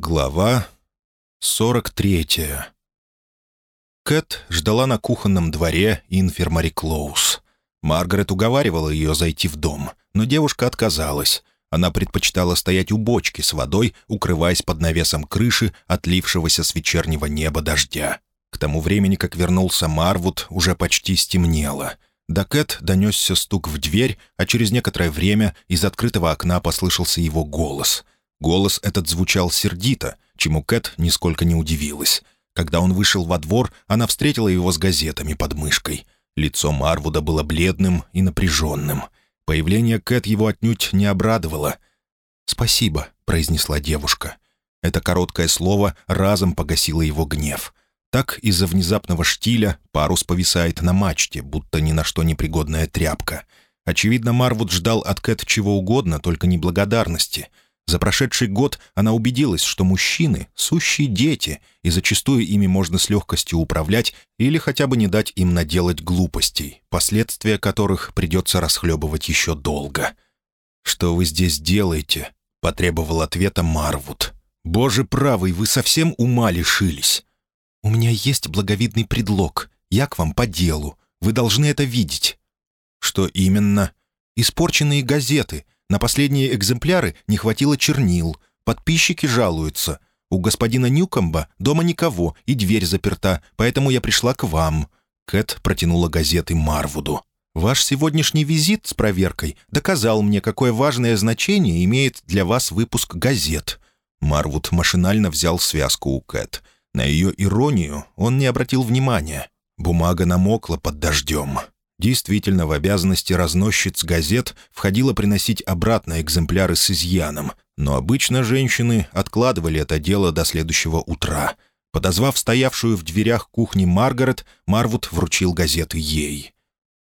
Глава 43 Кэт ждала на кухонном дворе инфермари Клоус. Маргарет уговаривала ее зайти в дом, но девушка отказалась. Она предпочитала стоять у бочки с водой, укрываясь под навесом крыши, отлившегося с вечернего неба дождя. К тому времени, как вернулся Марвуд, уже почти стемнело. До Кэт донесся стук в дверь, а через некоторое время из открытого окна послышался его голос — Голос этот звучал сердито, чему Кэт нисколько не удивилась. Когда он вышел во двор, она встретила его с газетами под мышкой. Лицо Марвуда было бледным и напряженным. Появление Кэт его отнюдь не обрадовало. «Спасибо», — произнесла девушка. Это короткое слово разом погасило его гнев. Так из-за внезапного штиля парус повисает на мачте, будто ни на что непригодная тряпка. Очевидно, Марвуд ждал от Кэт чего угодно, только не благодарности — за прошедший год она убедилась, что мужчины — сущие дети, и зачастую ими можно с легкостью управлять или хотя бы не дать им наделать глупостей, последствия которых придется расхлебывать еще долго. «Что вы здесь делаете?» — потребовал ответа Марвуд. «Боже правый, вы совсем ума лишились!» «У меня есть благовидный предлог. Я к вам по делу. Вы должны это видеть». «Что именно?» «Испорченные газеты. На последние экземпляры не хватило чернил. Подписчики жалуются. У господина Ньюкомба дома никого, и дверь заперта, поэтому я пришла к вам». Кэт протянула газеты Марвуду. «Ваш сегодняшний визит с проверкой доказал мне, какое важное значение имеет для вас выпуск газет». Марвуд машинально взял связку у Кэт. На ее иронию он не обратил внимания. Бумага намокла под дождем. Действительно, в обязанности разносчиц газет входило приносить обратно экземпляры с изъяном, но обычно женщины откладывали это дело до следующего утра. Подозвав стоявшую в дверях кухни Маргарет, Марвуд вручил газеты ей.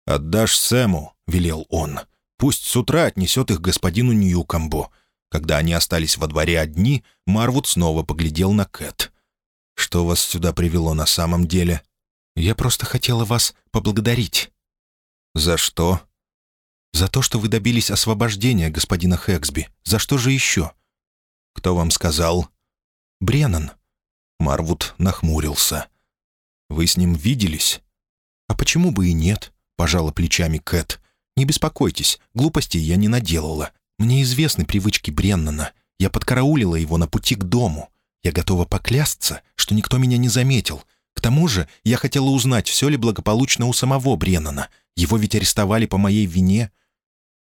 «Отдашь Сэму», — велел он. «Пусть с утра отнесет их господину Ньюкомбу». Когда они остались во дворе одни, Марвуд снова поглядел на Кэт. «Что вас сюда привело на самом деле?» «Я просто хотела вас поблагодарить». «За что?» «За то, что вы добились освобождения господина Хэксби. За что же еще?» «Кто вам сказал?» «Бреннан». Марвуд нахмурился. «Вы с ним виделись?» «А почему бы и нет?» — пожала плечами Кэт. «Не беспокойтесь, глупостей я не наделала. Мне известны привычки Бреннана. Я подкараулила его на пути к дому. Я готова поклясться, что никто меня не заметил. К тому же я хотела узнать, все ли благополучно у самого Бреннана. Его ведь арестовали по моей вине».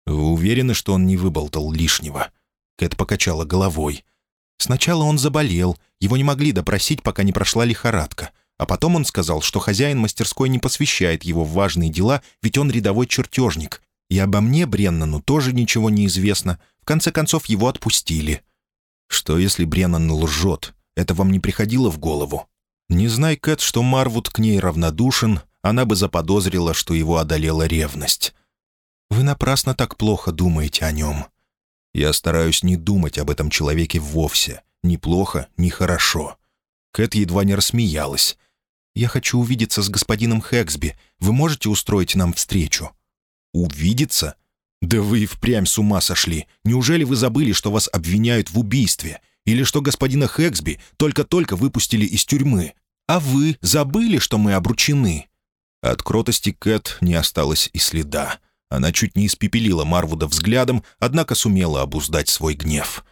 «Вы уверены, что он не выболтал лишнего?» Кэт покачала головой. «Сначала он заболел, его не могли допросить, пока не прошла лихорадка. А потом он сказал, что хозяин мастерской не посвящает его в важные дела, ведь он рядовой чертежник. И обо мне, Бреннану, тоже ничего не известно. В конце концов, его отпустили». «Что, если Бреннан лжет? Это вам не приходило в голову?» Не знай, Кэт, что Марвуд к ней равнодушен, она бы заподозрила, что его одолела ревность. «Вы напрасно так плохо думаете о нем». «Я стараюсь не думать об этом человеке вовсе. Ни плохо, ни хорошо». Кэт едва не рассмеялась. «Я хочу увидеться с господином Хэксби. Вы можете устроить нам встречу?» «Увидеться? Да вы и впрямь с ума сошли. Неужели вы забыли, что вас обвиняют в убийстве? Или что господина Хэксби только-только выпустили из тюрьмы? А вы забыли, что мы обручены?» От кротости Кэт не осталось и следа. Она чуть не испепелила Марвуда взглядом, однако сумела обуздать свой гнев.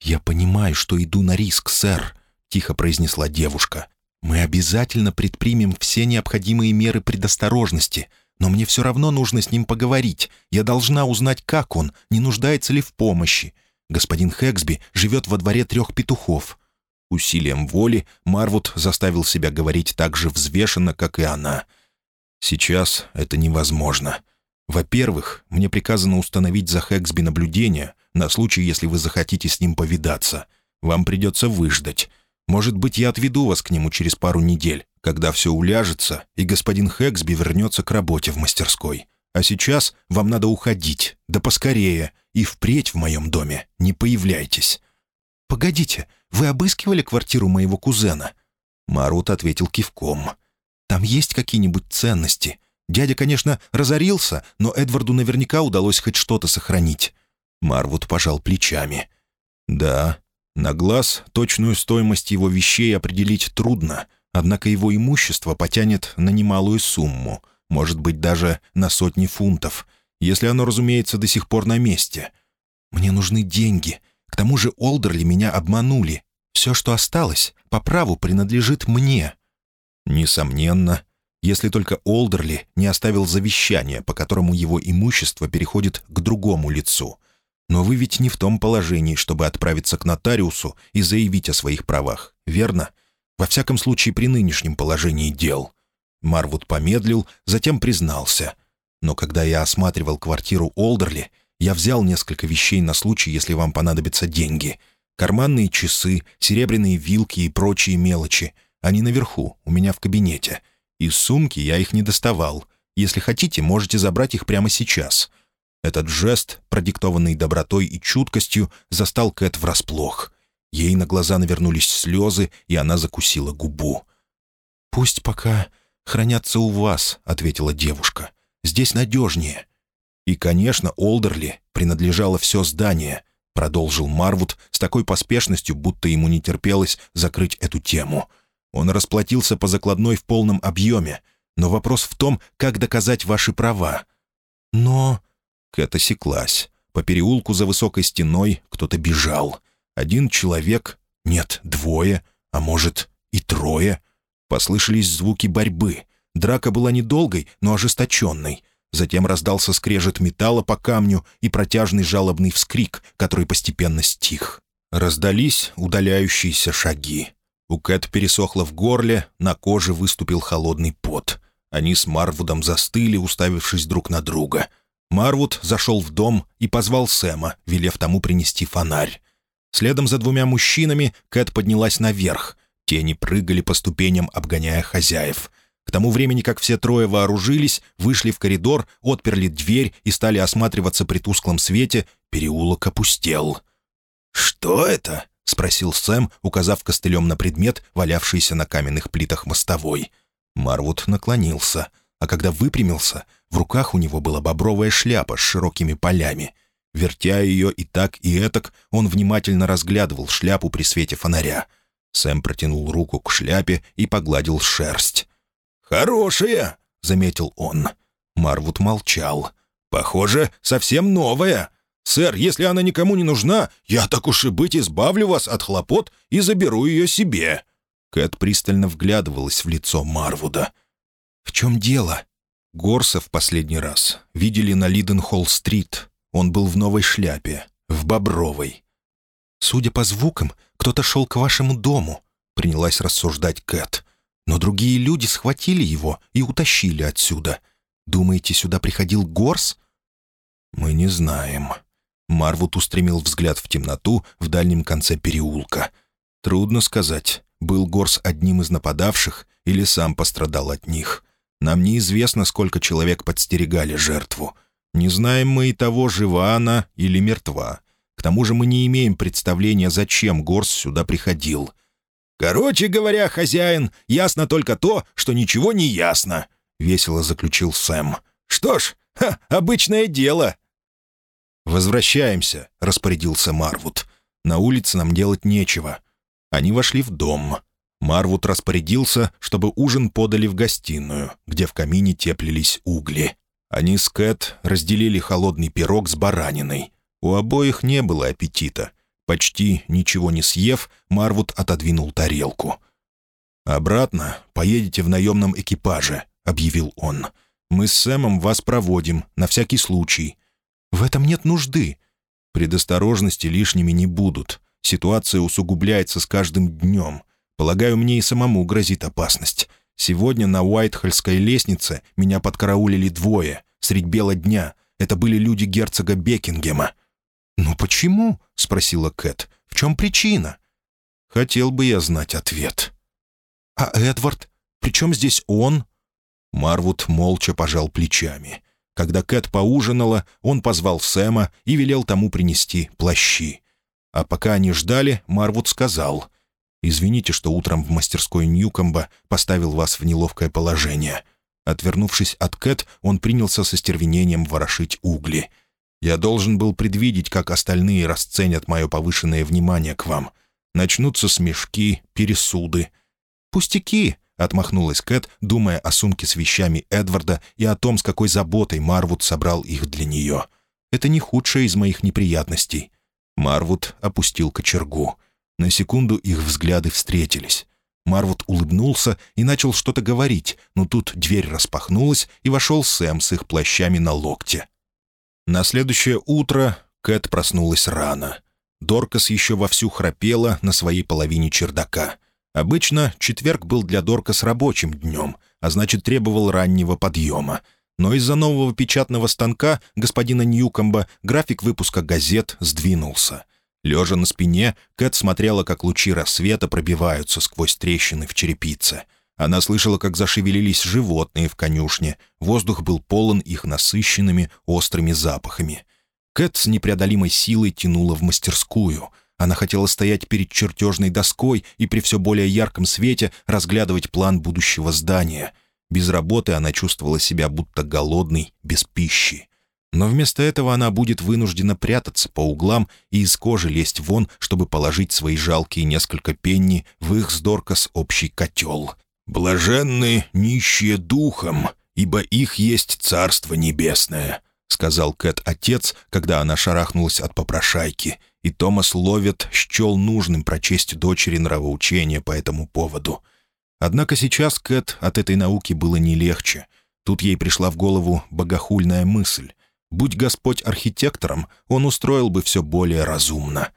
«Я понимаю, что иду на риск, сэр», — тихо произнесла девушка. «Мы обязательно предпримем все необходимые меры предосторожности, но мне все равно нужно с ним поговорить. Я должна узнать, как он, не нуждается ли в помощи. Господин Хэксби живет во дворе трех петухов». Усилием воли Марвуд заставил себя говорить так же взвешенно, как и она — Сейчас это невозможно. Во-первых, мне приказано установить за Хэксби наблюдение на случай, если вы захотите с ним повидаться. Вам придется выждать. Может быть, я отведу вас к нему через пару недель, когда все уляжется, и господин Хэксби вернется к работе в мастерской. А сейчас вам надо уходить, да поскорее, и впредь в моем доме не появляйтесь». «Погодите, вы обыскивали квартиру моего кузена?» Марут ответил кивком. Там есть какие-нибудь ценности? Дядя, конечно, разорился, но Эдварду наверняка удалось хоть что-то сохранить». Марвуд пожал плечами. «Да, На глаз точную стоимость его вещей определить трудно, однако его имущество потянет на немалую сумму, может быть, даже на сотни фунтов, если оно, разумеется, до сих пор на месте. Мне нужны деньги. К тому же Олдерли меня обманули. Все, что осталось, по праву принадлежит мне. Несомненно, если только Олдерли не оставил завещание, по которому его имущество переходит к другому лицу. Но вы ведь не в том положении, чтобы отправиться к нотариусу и заявить о своих правах, верно? Во всяком случае, при нынешнем положении дел. Марвуд помедлил, затем признался. Но когда я осматривал квартиру Олдерли, я взял несколько вещей на случай, если вам понадобятся деньги. Карманные часы, серебряные вилки и прочие мелочи. Они наверху, у меня в кабинете. Из сумки я их не доставал. Если хотите, можете забрать их прямо сейчас». Этот жест, продиктованный добротой и чуткостью, застал Кэт врасплох. Ей на глаза навернулись слезы, и она закусила губу. «Пусть пока хранятся у вас», — ответила девушка. «Здесь надежнее». «И, конечно, Олдерли принадлежало все здание», — продолжил Марвуд с такой поспешностью, будто ему не терпелось закрыть эту тему. Он расплатился по закладной в полном объеме, но вопрос в том, как доказать ваши права. Но... Кэт осеклась. По переулку за высокой стеной кто-то бежал. Один человек, нет, двое, а может и трое. Послышались звуки борьбы. Драка была недолгой, но ожесточенной. Затем раздался скрежет металла по камню и протяжный жалобный вскрик, который постепенно стих. Раздались удаляющиеся шаги. У Кэт пересохло в горле, на коже выступил холодный пот. Они с Марвудом застыли, уставившись друг на друга. Марвуд зашел в дом и позвал Сэма, велев тому принести фонарь. Следом за двумя мужчинами Кэт поднялась наверх. Тени прыгали по ступеням, обгоняя хозяев. К тому времени, как все трое вооружились, вышли в коридор, отперли дверь и стали осматриваться при тусклом свете, переулок опустел. «Что это?» — спросил Сэм, указав костылем на предмет, валявшийся на каменных плитах мостовой. Марвуд наклонился, а когда выпрямился, в руках у него была бобровая шляпа с широкими полями. Вертя ее и так, и этак, он внимательно разглядывал шляпу при свете фонаря. Сэм протянул руку к шляпе и погладил шерсть. «Хорошая!» — заметил он. Марвуд молчал. «Похоже, совсем новая. «Сэр, если она никому не нужна, я так уж и быть избавлю вас от хлопот и заберу ее себе». Кэт пристально вглядывалась в лицо Марвуда. «В чем дело?» Горса в последний раз видели на Лиденхолл-стрит. Он был в новой шляпе, в бобровой. «Судя по звукам, кто-то шел к вашему дому», — принялась рассуждать Кэт. «Но другие люди схватили его и утащили отсюда. Думаете, сюда приходил Горс?» «Мы не знаем», Марвуд устремил взгляд в темноту в дальнем конце переулка. Трудно сказать, был Горс одним из нападавших или сам пострадал от них. Нам неизвестно, сколько человек подстерегали жертву. Не знаем мы и того, жива она или мертва. К тому же мы не имеем представления, зачем Горс сюда приходил. «Короче говоря, хозяин, ясно только то, что ничего не ясно», — весело заключил Сэм. «Что ж, ха, обычное дело. «Возвращаемся», — распорядился Марвуд. «На улице нам делать нечего». Они вошли в дом. Марвуд распорядился, чтобы ужин подали в гостиную, где в камине теплились угли. Они с Кэт разделили холодный пирог с бараниной. У обоих не было аппетита. Почти ничего не съев, Марвуд отодвинул тарелку. «Обратно поедете в наемном экипаже», — объявил он. «Мы с Сэмом вас проводим, на всякий случай. В этом нет нужды. Предосторожности лишними не будут. Ситуация усугубляется с каждым днем. Полагаю, мне и самому грозит опасность. Сегодня на Уайтхольской лестнице меня подкараулили двое, средь бела дня. Это были люди герцога Бекингема. «Ну почему?» — спросила Кэт. «В чем причина?» Хотел бы я знать ответ. «А Эдвард? Причем здесь он?» Марвуд молча пожал плечами. Когда Кэт поужинала, он позвал Сэма и велел тому принести плащи. А пока они ждали, Марвуд сказал, «Извините, что утром в мастерской Ньюкомба поставил вас в неловкое положение». Отвернувшись от Кэт, он принялся со стервенением ворошить угли. «Я должен был предвидеть, как остальные расценят мое повышенное внимание к вам. Начнутся смешки, пересуды. «Пустяки!» — отмахнулась Кэт, думая о сумке с вещами Эдварда и о том, с какой заботой Марвуд собрал их для нее. «Это не худшая из моих неприятностей». Марвуд опустил кочергу. На секунду их взгляды встретились. Марвуд улыбнулся и начал что-то говорить, но тут дверь распахнулась, и вошел Сэм с их плащами на локте. На следующее утро Кэт проснулась рано. Доркас еще вовсю храпела на своей половине чердака. Обычно четверг был для Доркас рабочим днем, а значит, требовал раннего подъема. Но из-за нового печатного станка господина Ньюкомба график выпуска газет сдвинулся. Лежа на спине, Кэт смотрела, как лучи рассвета пробиваются сквозь трещины в черепице. Она слышала, как зашевелились животные в конюшне. Воздух был полон их насыщенными, острыми запахами. Кэт с непреодолимой силой тянула в мастерскую. Она хотела стоять перед чертежной доской и при все более ярком свете разглядывать план будущего здания. Без работы она чувствовала себя будто голодной, без пищи. Но вместо этого она будет вынуждена прятаться по углам и из кожи лезть вон, чтобы положить свои жалкие несколько пенни в их с общий котел. «Блаженны нищие духом, ибо их есть Царство Небесное», — сказал Кэт отец, когда она шарахнулась от попрошайки, и Томас Ловет счел нужным прочесть дочери нравоучение по этому поводу. Однако сейчас Кэт от этой науки было не легче. Тут ей пришла в голову богохульная мысль. Будь Господь архитектором, он устроил бы все более разумно.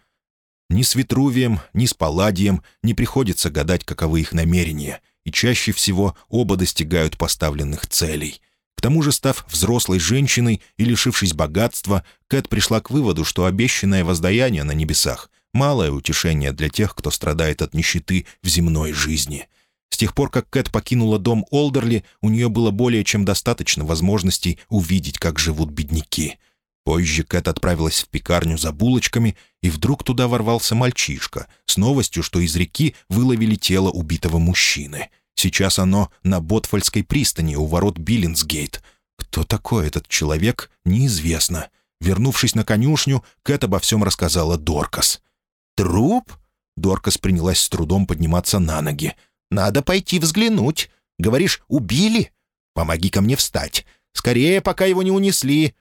Ни с Витрувием, ни с Палладием не приходится гадать, каковы их намерения, и чаще всего оба достигают поставленных целей. К тому же, став взрослой женщиной и лишившись богатства, Кэт пришла к выводу, что обещанное воздаяние на небесах — малое утешение для тех, кто страдает от нищеты в земной жизни — с тех пор, как Кэт покинула дом Олдерли, у нее было более чем достаточно возможностей увидеть, как живут бедняки. Позже Кэт отправилась в пекарню за булочками, и вдруг туда ворвался мальчишка с новостью, что из реки выловили тело убитого мужчины. Сейчас оно на Ботфольской пристани у ворот Биллинсгейт. Кто такой этот человек, неизвестно. Вернувшись на конюшню, Кэт обо всем рассказала Доркас. «Труп?» Доркас принялась с трудом подниматься на ноги. Надо пойти взглянуть. Говоришь, убили? помоги ко мне встать. Скорее, пока его не унесли».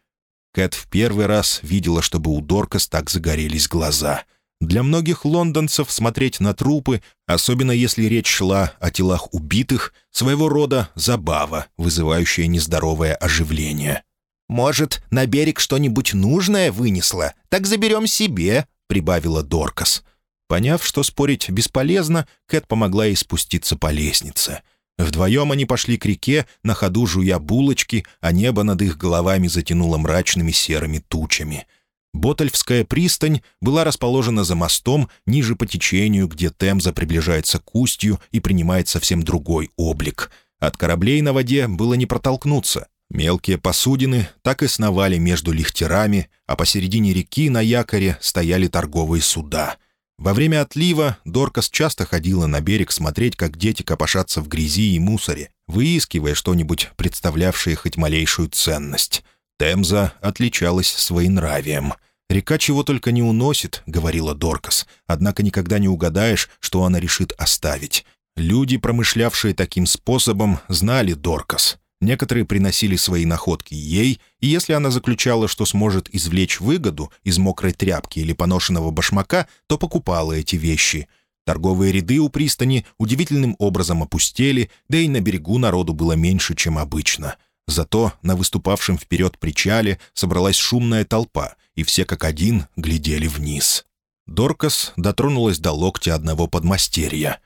Кэт в первый раз видела, чтобы у Доркас так загорелись глаза. Для многих лондонцев смотреть на трупы, особенно если речь шла о телах убитых, своего рода забава, вызывающая нездоровое оживление. «Может, на берег что-нибудь нужное вынесло? Так заберем себе», — прибавила Доркас. Поняв, что спорить бесполезно, Кэт помогла ей спуститься по лестнице. Вдвоем они пошли к реке, на ходу жуя булочки, а небо над их головами затянуло мрачными серыми тучами. Ботальфская пристань была расположена за мостом ниже по течению, где Темза приближается к устью и принимает совсем другой облик. От кораблей на воде было не протолкнуться. Мелкие посудины так и сновали между лихтерами, а посередине реки на якоре стояли торговые суда — во время отлива Доркас часто ходила на берег смотреть, как дети копошатся в грязи и мусоре, выискивая что-нибудь, представлявшее хоть малейшую ценность. Темза отличалась своенравием. «Река чего только не уносит», — говорила Доркас, «однако никогда не угадаешь, что она решит оставить». Люди, промышлявшие таким способом, знали Доркас. Некоторые приносили свои находки ей, и если она заключала, что сможет извлечь выгоду из мокрой тряпки или поношенного башмака, то покупала эти вещи. Торговые ряды у пристани удивительным образом опустели, да и на берегу народу было меньше, чем обычно. Зато на выступавшем вперед причале собралась шумная толпа, и все как один глядели вниз. Доркас дотронулась до локтя одного подмастерья.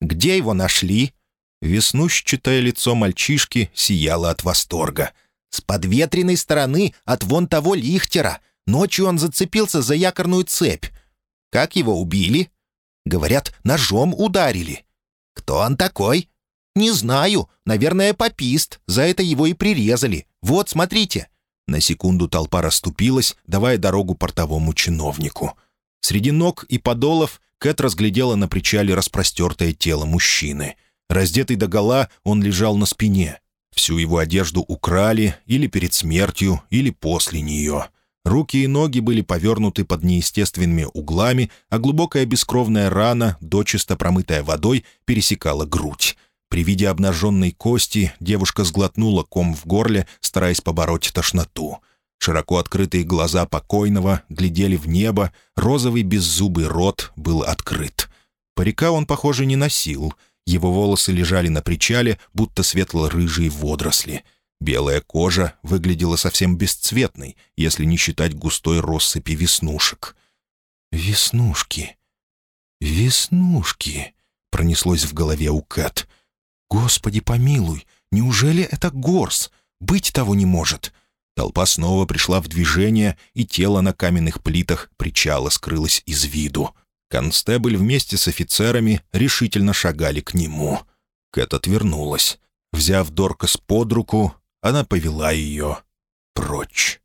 «Где его нашли?» Веснущатое лицо мальчишки сияло от восторга. «С подветренной стороны от вон того лихтера. Ночью он зацепился за якорную цепь. Как его убили?» «Говорят, ножом ударили». «Кто он такой?» «Не знаю. Наверное, попист. За это его и прирезали. Вот, смотрите». На секунду толпа расступилась, давая дорогу портовому чиновнику. Среди ног и подолов Кэт разглядела на причале распростертое тело мужчины — Раздетый догола, он лежал на спине. Всю его одежду украли или перед смертью, или после нее. Руки и ноги были повернуты под неестественными углами, а глубокая бескровная рана, дочисто промытая водой, пересекала грудь. При виде обнаженной кости девушка сглотнула ком в горле, стараясь побороть тошноту. Широко открытые глаза покойного глядели в небо, розовый беззубый рот был открыт. Парика он, похоже, не носил. Его волосы лежали на причале, будто светло-рыжие водоросли — Белая кожа выглядела совсем бесцветной, если не считать густой россыпи веснушек. «Веснушки! Веснушки!» — пронеслось в голове у Кэт. «Господи помилуй! Неужели это горс? Быть того не может!» Толпа снова пришла в движение, и тело на каменных плитах причала скрылось из виду. Констебль вместе с офицерами решительно шагали к нему. Кэт отвернулась. Взяв Доркас под руку, она повела ее прочь.